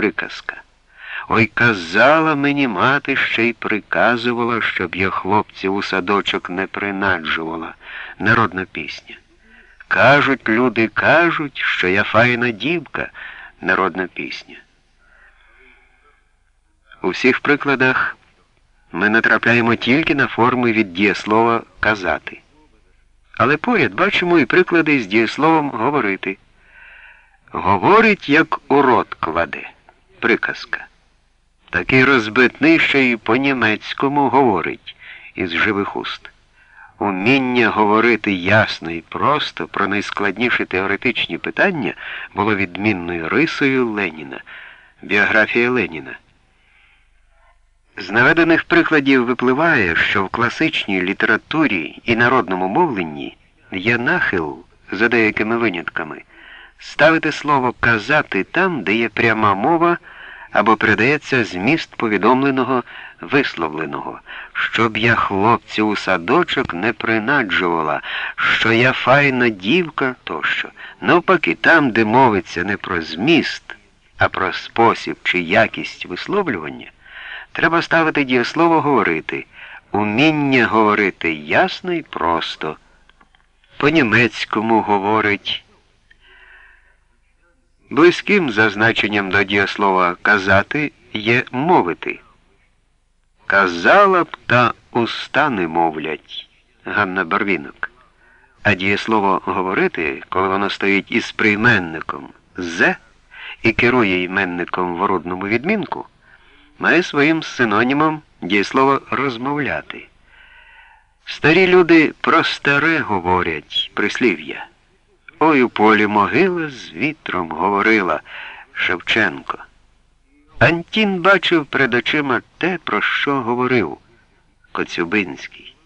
Приказка. Ой казала мені мати ще й приказувала, щоб я хлопців у садочок не принаджувала. Народна пісня. Кажуть, люди кажуть, що я файна дівка, народна пісня. У всіх прикладах ми натрапляємо тільки на форми від дієслова казати. Але поряд бачимо і приклади з дієсловом говорити. Говорить, як у рот кладе. Приказка. Такий розбитний ще й по-німецькому говорить із живих уст. Уміння говорити ясно і просто про найскладніші теоретичні питання було відмінною рисою Леніна, біографія Леніна. З наведених прикладів випливає, що в класичній літературі і народному мовленні є нахил, за деякими винятками, ставити слово казати там, де є пряма мова або передається зміст повідомленого, висловленого, щоб я хлопців у садочок не принаджувала, що я файна дівка тощо. Навпаки, там, де мовиться не про зміст, а про спосіб чи якість висловлювання, треба ставити дієслово говорити, уміння говорити ясно і просто. По-німецькому говорить. Близьким за значенням до дієслова казати є мовити. Казала б та уста не мовлять Ганна Барвінок. А дієслово говорити, коли воно стоїть із прийменником «зе» і керує іменником в родному відмінку, має своїм синонімом дієслово розмовляти. Старі люди про старе говорять прислів'я. Ой у полі могила з вітром говорила Шевченко. Антін бачив перед очима те, про що говорив Коцюбинський.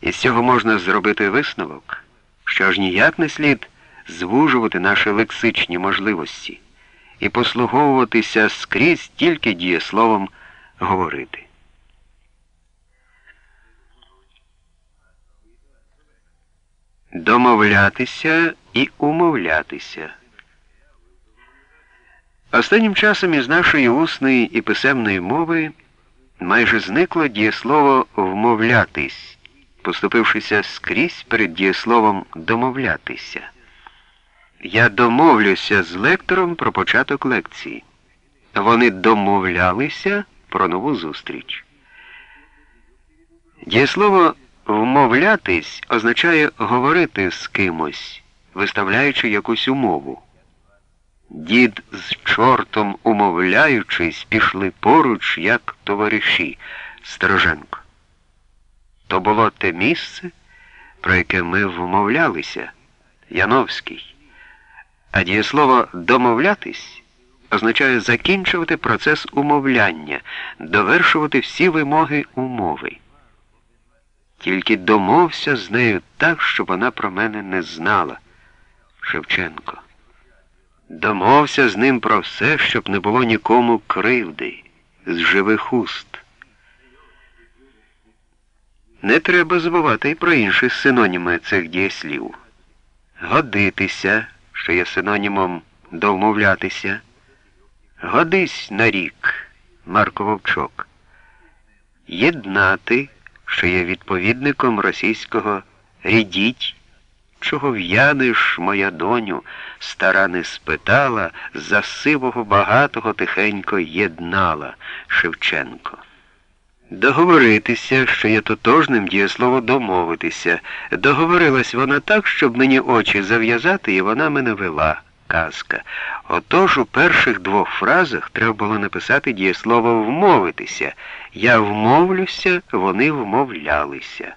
Із цього можна зробити висновок, що ж ніяк не слід звужувати наші лексичні можливості і послуговуватися скрізь тільки дієсловом говорити. Домовлятися і умовлятися. Останнім часом із нашої усної і писемної мови майже зникло дієслово вмовлятись, поступившися скрізь перед дієсловом домовлятися. Я домовлюся з лектором про початок лекції. Вони домовлялися про нову зустріч. Дієслово Вмовлятись означає говорити з кимось, виставляючи якусь умову. Дід з чортом, умовляючись, пішли поруч, як товариші Стороженко. То було те місце, про яке ми вмовлялися, Яновський. А дієслово домовлятись означає закінчувати процес умовляння, довершувати всі вимоги умови. Тільки домовся з нею так, щоб вона про мене не знала. Шевченко. Домовся з ним про все, щоб не було нікому кривди, з живих уст. Не треба забувати і про інші синоніми цих дієслів. Годитися, що є синонімом домовлятися. Годись на рік, Марко Вовчок. Єднати що є відповідником російського рідіть, чого в'яниш, моя доню, стара не спитала, за сивого багатого тихенько єднала Шевченко. Договоритися, що є тотожним дієслово домовитися. Договорилась вона так, щоб мені очі зав'язати, і вона мене вела. Казка. Отож у перших двох фразах треба було написати дієслово вмовитися. Я вмовлюся, вони вмовлялися.